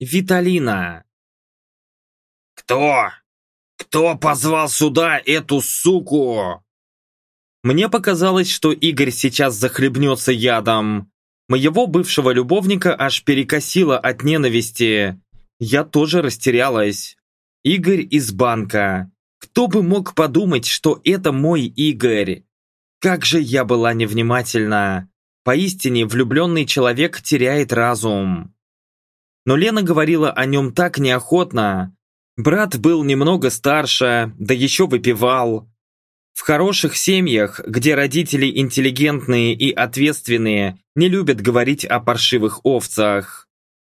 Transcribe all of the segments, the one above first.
Виталина. «Кто? Кто позвал сюда эту суку?» Мне показалось, что Игорь сейчас захлебнется ядом. Моего бывшего любовника аж перекосило от ненависти. Я тоже растерялась. Игорь из банка. Кто бы мог подумать, что это мой Игорь? Как же я была невнимательна. Поистине, влюбленный человек теряет разум. Но Лена говорила о нем так неохотно. Брат был немного старше, да еще выпивал. В хороших семьях, где родители интеллигентные и ответственные, не любят говорить о паршивых овцах.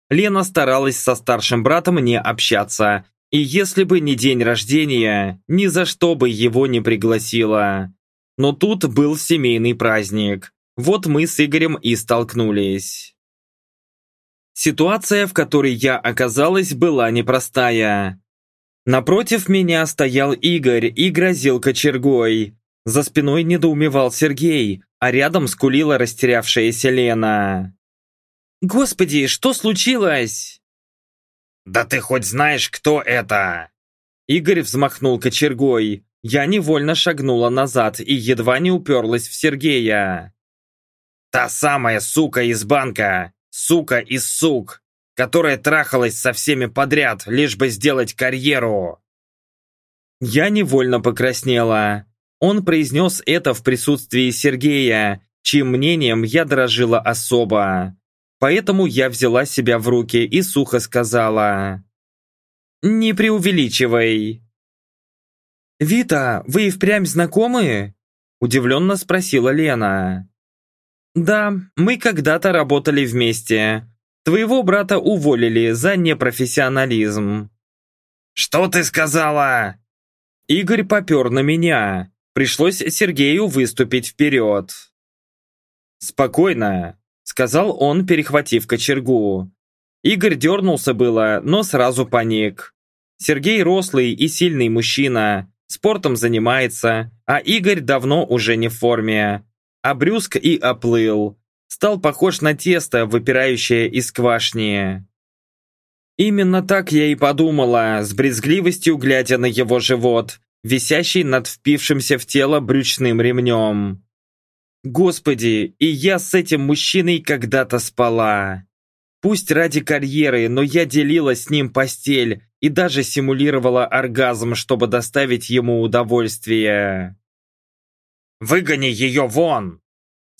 Лена старалась со старшим братом не общаться, и если бы не день рождения, ни за что бы его не пригласила. Но тут был семейный праздник. Вот мы с Игорем и столкнулись. Ситуация, в которой я оказалась, была непростая. Напротив меня стоял Игорь и грозил кочергой. За спиной недоумевал Сергей, а рядом скулила растерявшаяся Лена. «Господи, что случилось?» «Да ты хоть знаешь, кто это?» Игорь взмахнул кочергой. Я невольно шагнула назад и едва не уперлась в Сергея. «Та самая сука из банка! Сука из сук! Которая трахалась со всеми подряд, лишь бы сделать карьеру!» Я невольно покраснела. Он произнес это в присутствии Сергея, чьим мнением я дорожила особо. Поэтому я взяла себя в руки и сухо сказала. «Не преувеличивай». «Вита, вы и впрямь знакомы?» Удивленно спросила Лена. «Да, мы когда-то работали вместе. Твоего брата уволили за непрофессионализм». «Что ты сказала?» Игорь попер на меня. Пришлось Сергею выступить вперед. «Спокойно сказал он, перехватив кочергу. Игорь дернулся было, но сразу паник. Сергей рослый и сильный мужчина, спортом занимается, а Игорь давно уже не в форме. Обрюзг и оплыл. Стал похож на тесто, выпирающее из квашни. Именно так я и подумала, с брезгливостью глядя на его живот, висящий над впившимся в тело брючным ремнем. Господи, и я с этим мужчиной когда-то спала. Пусть ради карьеры, но я делила с ним постель и даже симулировала оргазм, чтобы доставить ему удовольствие. «Выгони ее вон!»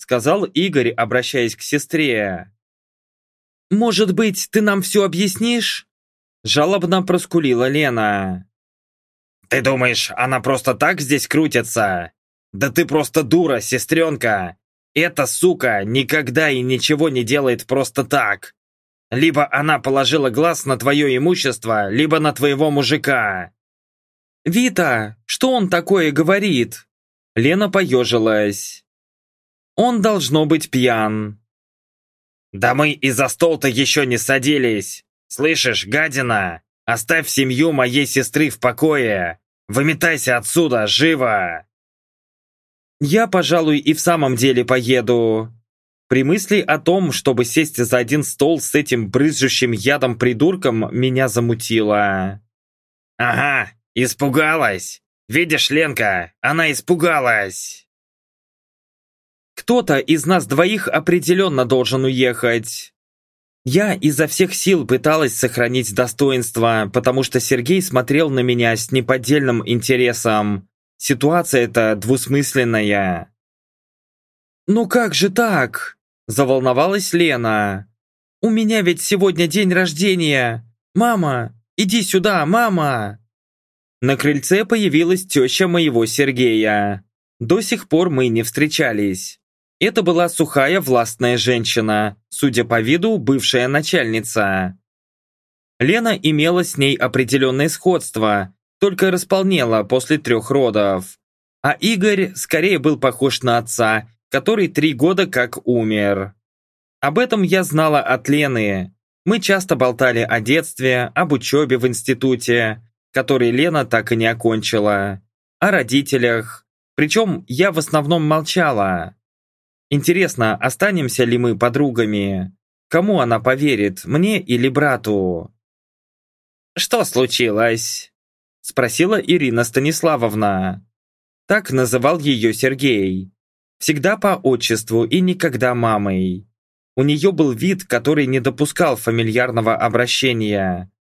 сказал Игорь, обращаясь к сестре. «Может быть, ты нам все объяснишь?» Жалобно проскулила Лена. «Ты думаешь, она просто так здесь крутится? Да ты просто дура, сестренка! Эта сука никогда и ничего не делает просто так. Либо она положила глаз на твое имущество, либо на твоего мужика. «Вита, что он такое говорит?» Лена поежилась. «Он должно быть пьян». «Да мы и за стол-то еще не садились. Слышишь, гадина, оставь семью моей сестры в покое. Выметайся отсюда, живо!» Я, пожалуй, и в самом деле поеду. При мысли о том, чтобы сесть за один стол с этим брызжущим ядом придурком, меня замутило. «Ага, испугалась! Видишь, Ленка, она испугалась!» «Кто-то из нас двоих определенно должен уехать!» Я изо всех сил пыталась сохранить достоинство, потому что Сергей смотрел на меня с неподдельным интересом. Ситуация-то двусмысленная. «Ну как же так?» – заволновалась Лена. «У меня ведь сегодня день рождения! Мама, иди сюда, мама!» На крыльце появилась теща моего Сергея. До сих пор мы не встречались. Это была сухая властная женщина, судя по виду, бывшая начальница. Лена имела с ней определенное сходство, только располнела после трех родов. А Игорь скорее был похож на отца, который три года как умер. Об этом я знала от Лены. Мы часто болтали о детстве, об учебе в институте, который Лена так и не окончила, о родителях, причем я в основном молчала. Интересно, останемся ли мы подругами? Кому она поверит, мне или брату? «Что случилось?» Спросила Ирина Станиславовна. Так называл ее Сергей. Всегда по отчеству и никогда мамой. У нее был вид, который не допускал фамильярного обращения.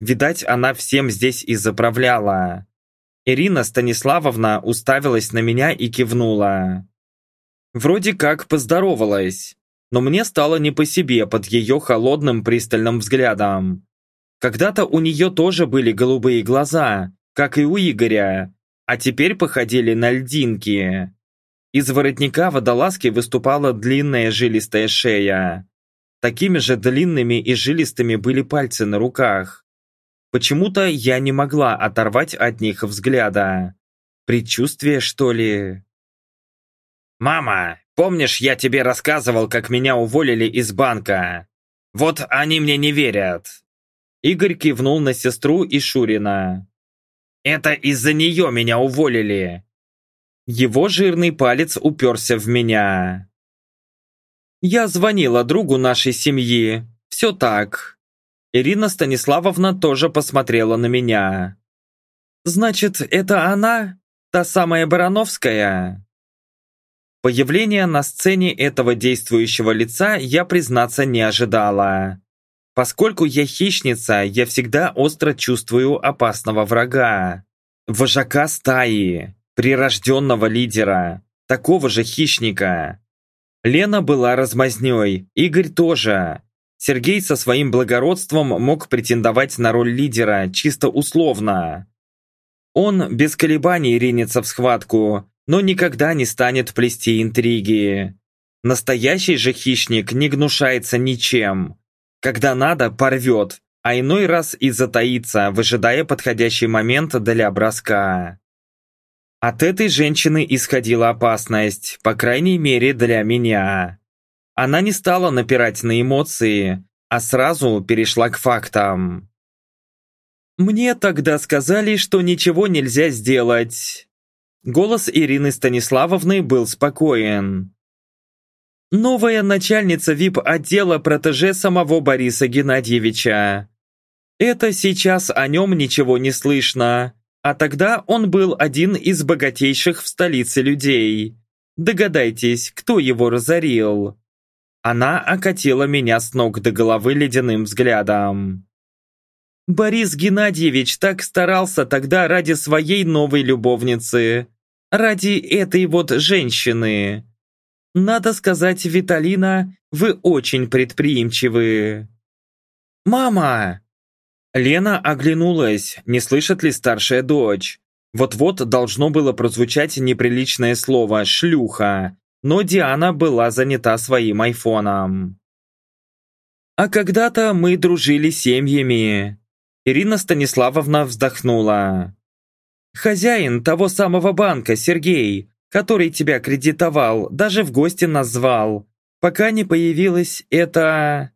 Видать, она всем здесь и заправляла. Ирина Станиславовна уставилась на меня и кивнула. Вроде как поздоровалась, но мне стало не по себе под ее холодным пристальным взглядом. Когда-то у нее тоже были голубые глаза, как и у Игоря, а теперь походили на льдинки. Из воротника водолазки выступала длинная жилистая шея. Такими же длинными и жилистыми были пальцы на руках. Почему-то я не могла оторвать от них взгляда. Предчувствие, что ли? «Мама, помнишь, я тебе рассказывал, как меня уволили из банка? Вот они мне не верят. Игорь кивнул на сестру и Шурина. «Это из-за нее меня уволили!» Его жирный палец уперся в меня. «Я звонила другу нашей семьи. Все так». Ирина Станиславовна тоже посмотрела на меня. «Значит, это она? Та самая Барановская?» Появление на сцене этого действующего лица я, признаться, не ожидала. Поскольку я хищница, я всегда остро чувствую опасного врага. Вожака стаи, прирожденного лидера, такого же хищника. Лена была размазней, Игорь тоже. Сергей со своим благородством мог претендовать на роль лидера чисто условно. Он без колебаний ринется в схватку, но никогда не станет плести интриги. Настоящий же хищник не гнушается ничем, когда надо, порвет, а иной раз и затаится, выжидая подходящий момент для броска. От этой женщины исходила опасность, по крайней мере для меня. Она не стала напирать на эмоции, а сразу перешла к фактам. «Мне тогда сказали, что ничего нельзя сделать». Голос Ирины Станиславовны был спокоен. Новая начальница ВИП-отдела протеже самого Бориса Геннадьевича. Это сейчас о нем ничего не слышно, а тогда он был один из богатейших в столице людей. Догадайтесь, кто его разорил? Она окатила меня с ног до головы ледяным взглядом. Борис Геннадьевич так старался тогда ради своей новой любовницы, ради этой вот женщины. Надо сказать, Виталина, вы очень предприимчивы. «Мама!» Лена оглянулась, не слышит ли старшая дочь. Вот-вот должно было прозвучать неприличное слово «шлюха», но Диана была занята своим айфоном. «А когда-то мы дружили семьями», Ирина Станиславовна вздохнула. «Хозяин того самого банка, Сергей, который тебя кредитовал, даже в гости назвал, пока не появилась эта...»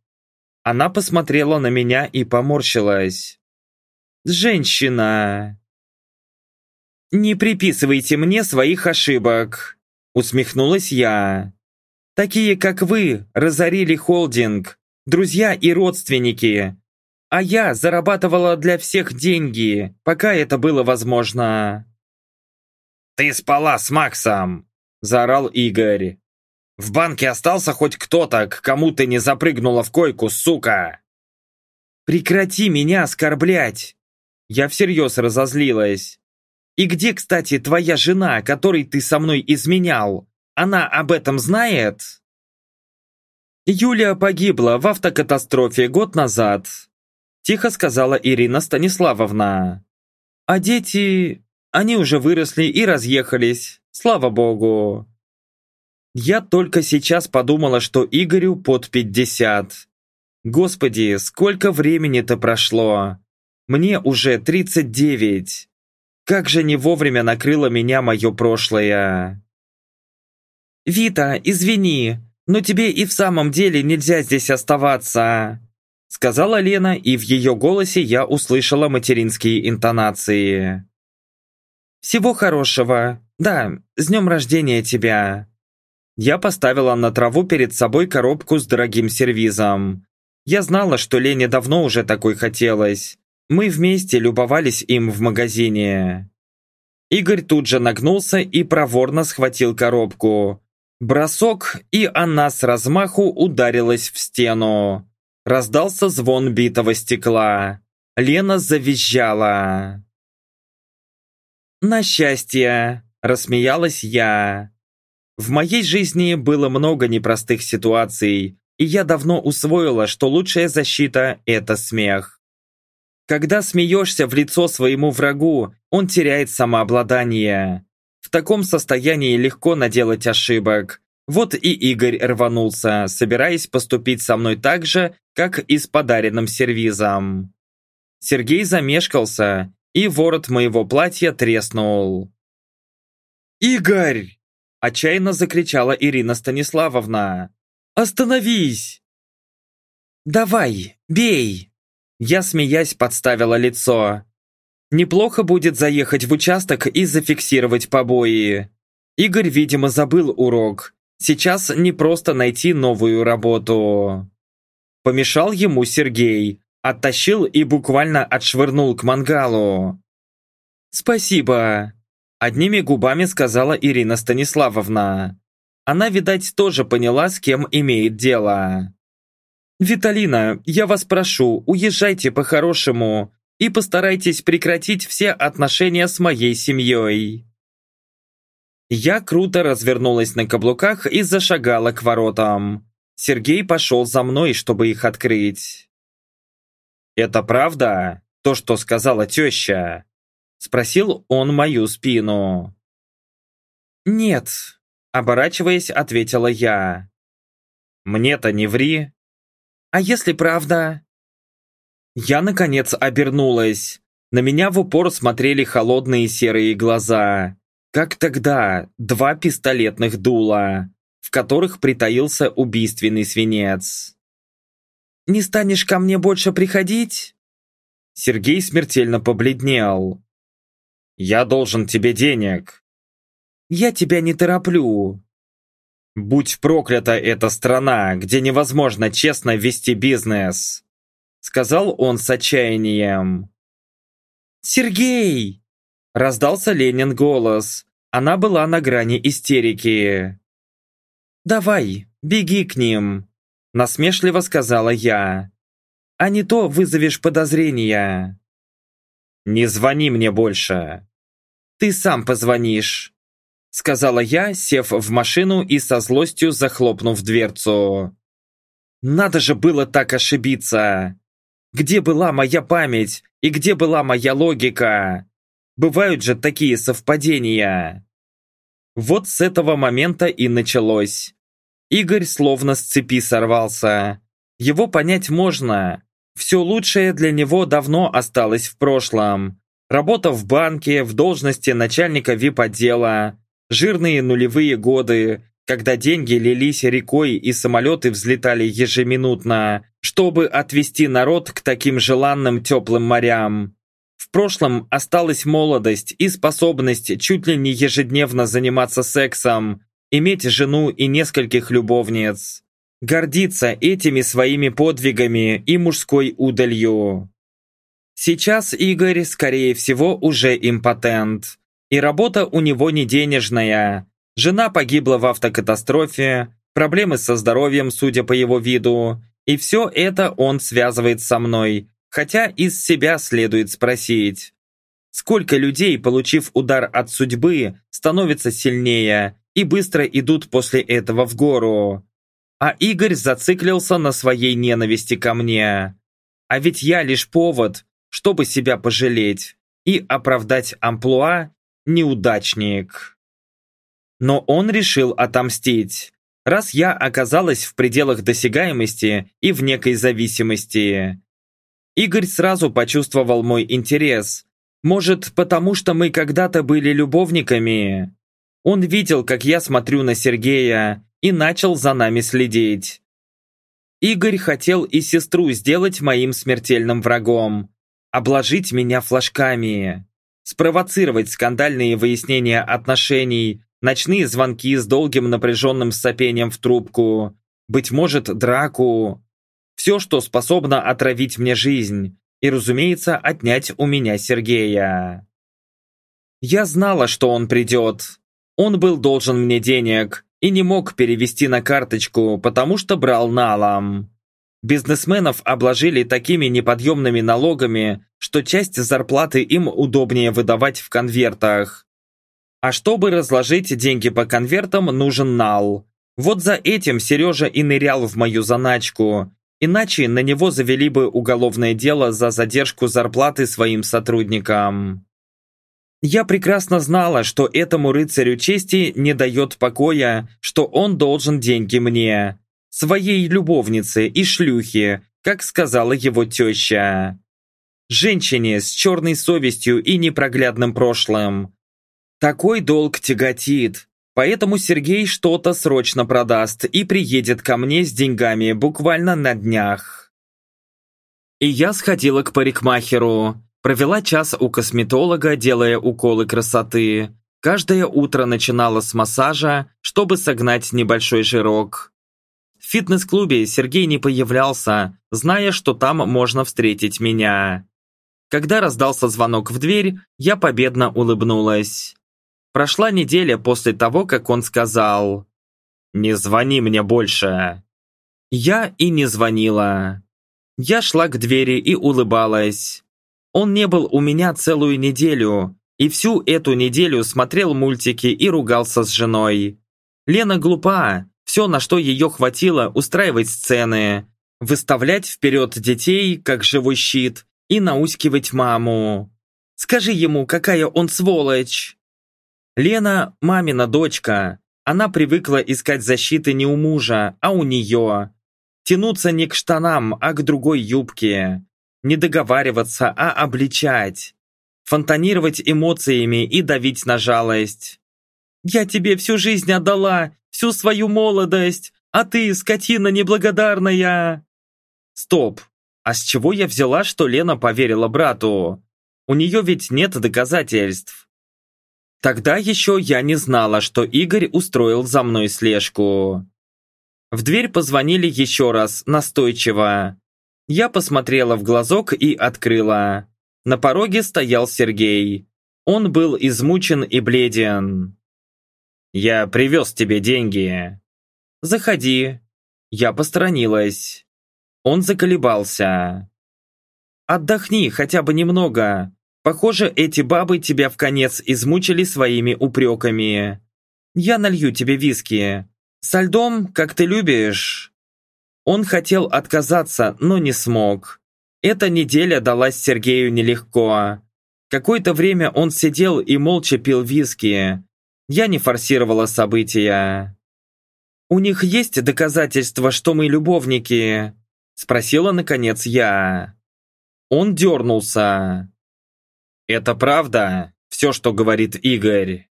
Она посмотрела на меня и поморщилась. «Женщина!» «Не приписывайте мне своих ошибок!» Усмехнулась я. «Такие, как вы, разорили холдинг, друзья и родственники, а я зарабатывала для всех деньги, пока это было возможно». «Ты спала с Максом!» – заорал Игорь. «В банке остался хоть кто-то, к кому ты не запрыгнула в койку, сука!» «Прекрати меня оскорблять!» Я всерьез разозлилась. «И где, кстати, твоя жена, которой ты со мной изменял? Она об этом знает?» Юлия погибла в автокатастрофе год назад, тихо сказала Ирина Станиславовна. А дети... Они уже выросли и разъехались, слава богу. Я только сейчас подумала, что Игорю под 50. Господи, сколько времени-то прошло. Мне уже 39. Как же не вовремя накрыло меня мое прошлое. «Вита, извини, но тебе и в самом деле нельзя здесь оставаться», сказала Лена, и в ее голосе я услышала материнские интонации. «Всего хорошего. Да, с днем рождения тебя!» Я поставила на траву перед собой коробку с дорогим сервизом. Я знала, что Лене давно уже такой хотелось. Мы вместе любовались им в магазине. Игорь тут же нагнулся и проворно схватил коробку. Бросок, и она с размаху ударилась в стену. Раздался звон битого стекла. Лена завизжала. «На счастье!» – рассмеялась я. В моей жизни было много непростых ситуаций, и я давно усвоила, что лучшая защита – это смех. Когда смеешься в лицо своему врагу, он теряет самообладание. В таком состоянии легко наделать ошибок. Вот и Игорь рванулся, собираясь поступить со мной так же, как и с подаренным сервизом. Сергей замешкался, и ворот моего платья треснул. «Игорь!» – отчаянно закричала Ирина Станиславовна. «Остановись!» «Давай, бей!» Я, смеясь, подставила лицо. Неплохо будет заехать в участок и зафиксировать побои. Игорь, видимо, забыл урок. Сейчас не просто найти новую работу. Помешал ему Сергей, оттащил и буквально отшвырнул к мангалу. «Спасибо», – одними губами сказала Ирина Станиславовна. Она, видать, тоже поняла, с кем имеет дело. «Виталина, я вас прошу, уезжайте по-хорошему и постарайтесь прекратить все отношения с моей семьей». Я круто развернулась на каблуках и зашагала к воротам. Сергей пошел за мной, чтобы их открыть. «Это правда, то, что сказала теща?» Спросил он мою спину. «Нет», — оборачиваясь, ответила я. «Мне-то не ври». «А если правда?» Я, наконец, обернулась. На меня в упор смотрели холодные серые глаза. Как тогда, два пистолетных дула, в которых притаился убийственный свинец. «Не станешь ко мне больше приходить?» Сергей смертельно побледнел. «Я должен тебе денег». «Я тебя не тороплю». «Будь проклята эта страна, где невозможно честно вести бизнес», сказал он с отчаянием. «Сергей!» Раздался Ленин голос. Она была на грани истерики. «Давай, беги к ним!» Насмешливо сказала я. «А не то вызовешь подозрения». «Не звони мне больше!» «Ты сам позвонишь!» Сказала я, сев в машину и со злостью захлопнув дверцу. «Надо же было так ошибиться!» Где была моя память и где была моя логика? Бывают же такие совпадения. Вот с этого момента и началось. Игорь словно с цепи сорвался. Его понять можно. Все лучшее для него давно осталось в прошлом. Работа в банке, в должности начальника вип-отдела, жирные нулевые годы, когда деньги лились рекой и самолеты взлетали ежеминутно, чтобы отвести народ к таким желанным теплым морям. В прошлом осталась молодость и способность чуть ли не ежедневно заниматься сексом, иметь жену и нескольких любовниц, гордиться этими своими подвигами и мужской удалью. Сейчас Игорь, скорее всего, уже импотент, и работа у него не денежная, Жена погибла в автокатастрофе, проблемы со здоровьем, судя по его виду, и все это он связывает со мной, хотя из себя следует спросить. Сколько людей, получив удар от судьбы, становятся сильнее и быстро идут после этого в гору? А Игорь зациклился на своей ненависти ко мне. А ведь я лишь повод, чтобы себя пожалеть и оправдать амплуа «неудачник». Но он решил отомстить, раз я оказалась в пределах досягаемости и в некой зависимости. Игорь сразу почувствовал мой интерес. Может, потому что мы когда-то были любовниками? Он видел, как я смотрю на Сергея, и начал за нами следить. Игорь хотел и сестру сделать моим смертельным врагом, обложить меня флажками, спровоцировать скандальные выяснения отношений, ночные звонки с долгим напряженным сопением в трубку, быть может, драку. все, что способно отравить мне жизнь, и, разумеется, отнять у меня Сергея. Я знала, что он придет. Он был должен мне денег и не мог перевести на карточку, потому что брал налом. Бизнесменов обложили такими неподъемными налогами, что часть зарплаты им удобнее выдавать в конвертах. А чтобы разложить деньги по конвертам, нужен нал. Вот за этим Сережа и нырял в мою заначку, иначе на него завели бы уголовное дело за задержку зарплаты своим сотрудникам. Я прекрасно знала, что этому рыцарю чести не дает покоя, что он должен деньги мне, своей любовнице и шлюхе, как сказала его теща. Женщине с черной совестью и непроглядным прошлым. Такой долг тяготит, поэтому Сергей что-то срочно продаст и приедет ко мне с деньгами буквально на днях. И я сходила к парикмахеру, провела час у косметолога, делая уколы красоты. Каждое утро начинала с массажа, чтобы согнать небольшой жирок. В фитнес-клубе Сергей не появлялся, зная, что там можно встретить меня. Когда раздался звонок в дверь, я победно улыбнулась. Прошла неделя после того, как он сказал «Не звони мне больше». Я и не звонила. Я шла к двери и улыбалась. Он не был у меня целую неделю, и всю эту неделю смотрел мультики и ругался с женой. Лена глупа, все, на что ее хватило, устраивать сцены, выставлять вперед детей, как живой щит, и наускивать маму. Скажи ему, какая он сволочь. Лена – мамина дочка. Она привыкла искать защиты не у мужа, а у нее. Тянуться не к штанам, а к другой юбке. Не договариваться, а обличать. Фонтанировать эмоциями и давить на жалость. «Я тебе всю жизнь отдала, всю свою молодость, а ты, скотина неблагодарная!» Стоп, а с чего я взяла, что Лена поверила брату? У нее ведь нет доказательств. Тогда еще я не знала, что Игорь устроил за мной слежку. В дверь позвонили еще раз, настойчиво. Я посмотрела в глазок и открыла. На пороге стоял Сергей. Он был измучен и бледен. «Я привез тебе деньги». «Заходи». Я посторонилась. Он заколебался. «Отдохни хотя бы немного. Похоже, эти бабы тебя в конец измучили своими упреками. Я налью тебе виски. Со льдом, как ты любишь». Он хотел отказаться, но не смог. Эта неделя далась Сергею нелегко. Какое-то время он сидел и молча пил виски, я не форсировала события. «У них есть доказательства, что мы любовники?» Спросила, наконец, я. Он дернулся. «Это правда, все, что говорит Игорь?»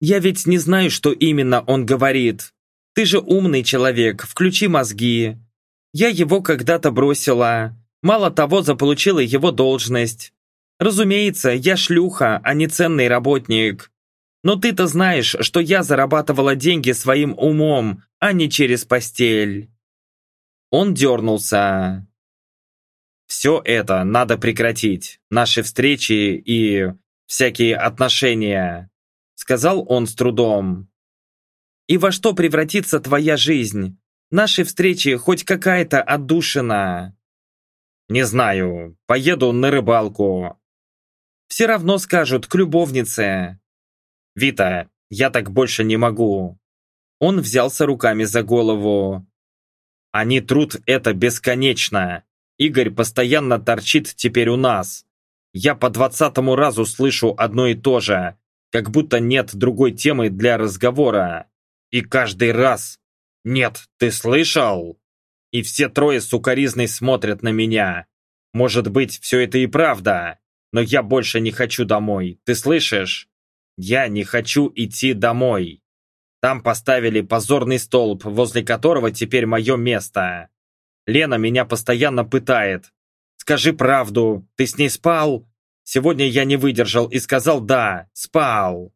«Я ведь не знаю, что именно он говорит. Ты же умный человек, включи мозги. Я его когда-то бросила. Мало того, заполучила его должность. Разумеется, я шлюха, а не ценный работник. Но ты-то знаешь, что я зарабатывала деньги своим умом, а не через постель. Он дернулся. Все это надо прекратить. Наши встречи и всякие отношения. Сказал он с трудом. И во что превратится твоя жизнь? Наши встречи хоть какая-то отдушина. Не знаю, поеду на рыбалку. Все равно скажут к любовнице. «Вита, я так больше не могу!» Он взялся руками за голову. «Они трут это бесконечно! Игорь постоянно торчит теперь у нас! Я по двадцатому разу слышу одно и то же, как будто нет другой темы для разговора. И каждый раз «Нет, ты слышал?» И все трое сукоризной смотрят на меня. Может быть, все это и правда, но я больше не хочу домой, ты слышишь? Я не хочу идти домой. Там поставили позорный столб, возле которого теперь мое место. Лена меня постоянно пытает. Скажи правду, ты с ней спал? Сегодня я не выдержал и сказал «да, спал».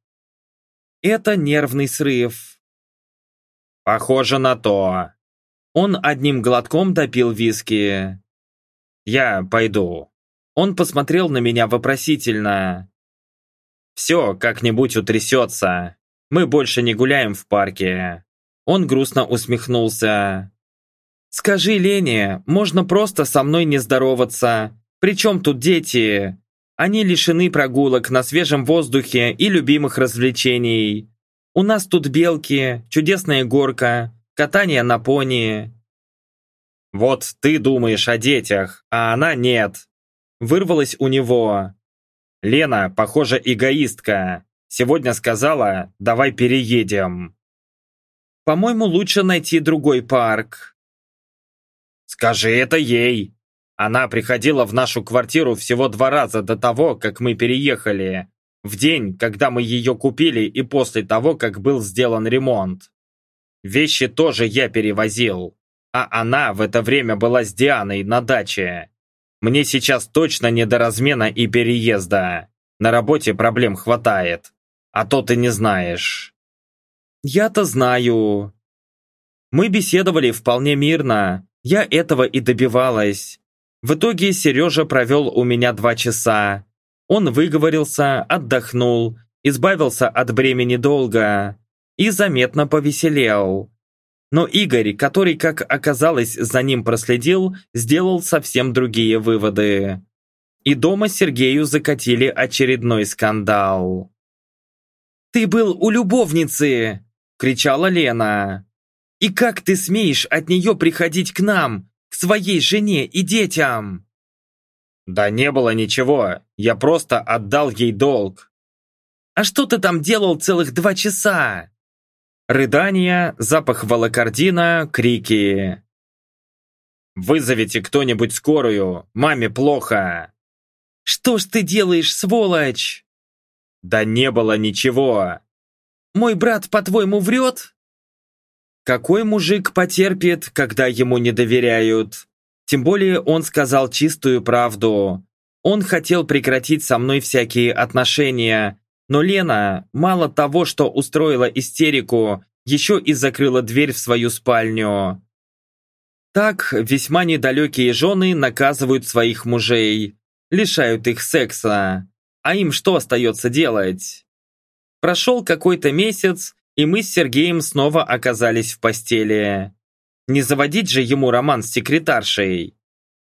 Это нервный срыв. Похоже на то. Он одним глотком допил виски. «Я пойду». Он посмотрел на меня вопросительно. «Все как-нибудь утрясется. Мы больше не гуляем в парке». Он грустно усмехнулся. «Скажи Лене, можно просто со мной не здороваться. Причем тут дети? Они лишены прогулок на свежем воздухе и любимых развлечений. У нас тут белки, чудесная горка, катание на пони». «Вот ты думаешь о детях, а она нет», Вырвалось у него. «Лена, похоже, эгоистка. Сегодня сказала, давай переедем». «По-моему, лучше найти другой парк». «Скажи это ей. Она приходила в нашу квартиру всего два раза до того, как мы переехали. В день, когда мы ее купили и после того, как был сделан ремонт. Вещи тоже я перевозил, а она в это время была с Дианой на даче. Мне сейчас точно не до размена и переезда. На работе проблем хватает. А то ты не знаешь. Я-то знаю. Мы беседовали вполне мирно. Я этого и добивалась. В итоге Сережа провел у меня два часа. Он выговорился, отдохнул, избавился от бремени долга и заметно повеселел. Но Игорь, который, как оказалось, за ним проследил, сделал совсем другие выводы. И дома Сергею закатили очередной скандал. «Ты был у любовницы!» – кричала Лена. «И как ты смеешь от нее приходить к нам, к своей жене и детям?» «Да не было ничего, я просто отдал ей долг». «А что ты там делал целых два часа?» Рыдания, запах волокордина, крики. «Вызовите кто-нибудь скорую! Маме плохо!» «Что ж ты делаешь, сволочь?» «Да не было ничего!» «Мой брат, по-твоему, врет?» Какой мужик потерпит, когда ему не доверяют? Тем более он сказал чистую правду. Он хотел прекратить со мной всякие отношения, но Лена, мало того, что устроила истерику, еще и закрыла дверь в свою спальню. Так весьма недалекие жены наказывают своих мужей, лишают их секса. А им что остается делать? Прошел какой-то месяц, и мы с Сергеем снова оказались в постели. Не заводить же ему роман с секретаршей.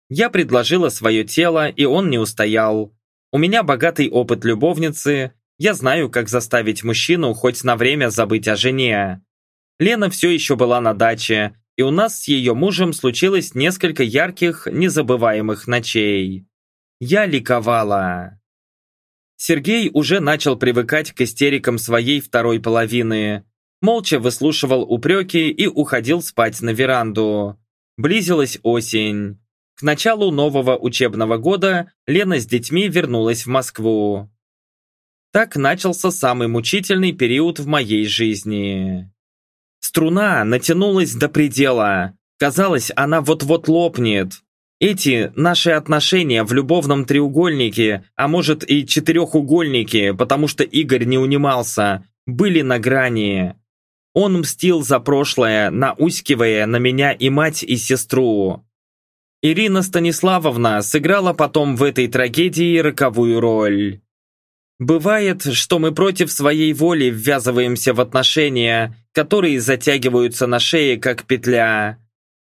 Я предложила свое тело, и он не устоял. У меня богатый опыт любовницы, я знаю, как заставить мужчину хоть на время забыть о жене. Лена все еще была на даче, и у нас с ее мужем случилось несколько ярких, незабываемых ночей. Я ликовала. Сергей уже начал привыкать к истерикам своей второй половины. Молча выслушивал упреки и уходил спать на веранду. Близилась осень. К началу нового учебного года Лена с детьми вернулась в Москву. Так начался самый мучительный период в моей жизни. Струна натянулась до предела. Казалось, она вот-вот лопнет. Эти наши отношения в любовном треугольнике, а может и четырехугольнике, потому что Игорь не унимался, были на грани. Он мстил за прошлое, наускивая на меня и мать, и сестру. Ирина Станиславовна сыграла потом в этой трагедии роковую роль. Бывает, что мы против своей воли ввязываемся в отношения, которые затягиваются на шее, как петля.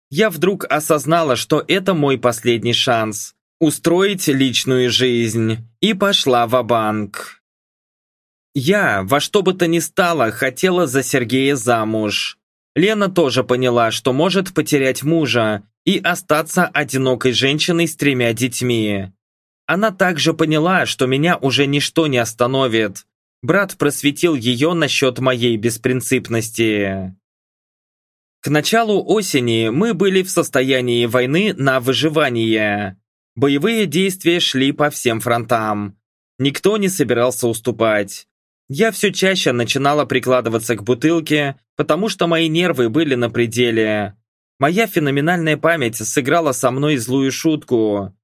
Я вдруг осознала, что это мой последний шанс устроить личную жизнь, и пошла в банк Я во что бы то ни стало хотела за Сергея замуж. Лена тоже поняла, что может потерять мужа и остаться одинокой женщиной с тремя детьми. Она также поняла, что меня уже ничто не остановит. Брат просветил ее насчет моей беспринципности. К началу осени мы были в состоянии войны на выживание. Боевые действия шли по всем фронтам. Никто не собирался уступать. Я все чаще начинала прикладываться к бутылке, потому что мои нервы были на пределе. Моя феноменальная память сыграла со мной злую шутку.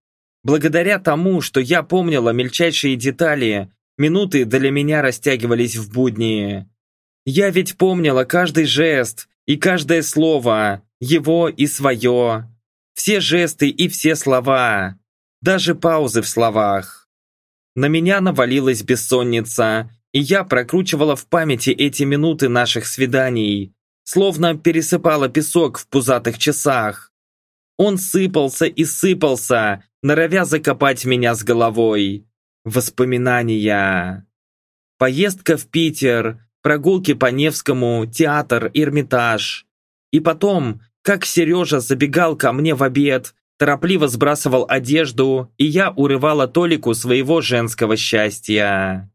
Благодаря тому, что я помнила мельчайшие детали, минуты для меня растягивались в будни. Я ведь помнила каждый жест и каждое слово. Его и свое. Все жесты и все слова. Даже паузы в словах. На меня навалилась бессонница, и я прокручивала в памяти эти минуты наших свиданий, словно пересыпала песок в пузатых часах. Он сыпался и сыпался, норовя закопать меня с головой. Воспоминания. Поездка в Питер, прогулки по Невскому, театр, Эрмитаж. И потом, как Сережа забегал ко мне в обед, торопливо сбрасывал одежду, и я урывала Толику своего женского счастья.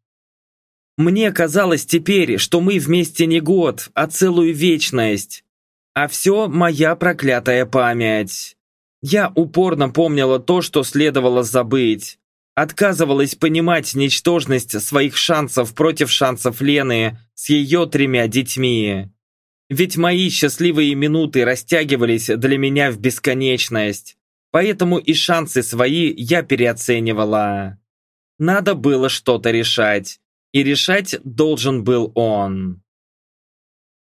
Мне казалось теперь, что мы вместе не год, а целую вечность. А все моя проклятая память. Я упорно помнила то, что следовало забыть. Отказывалась понимать ничтожность своих шансов против шансов Лены с ее тремя детьми. Ведь мои счастливые минуты растягивались для меня в бесконечность. Поэтому и шансы свои я переоценивала. Надо было что-то решать. И решать должен был он.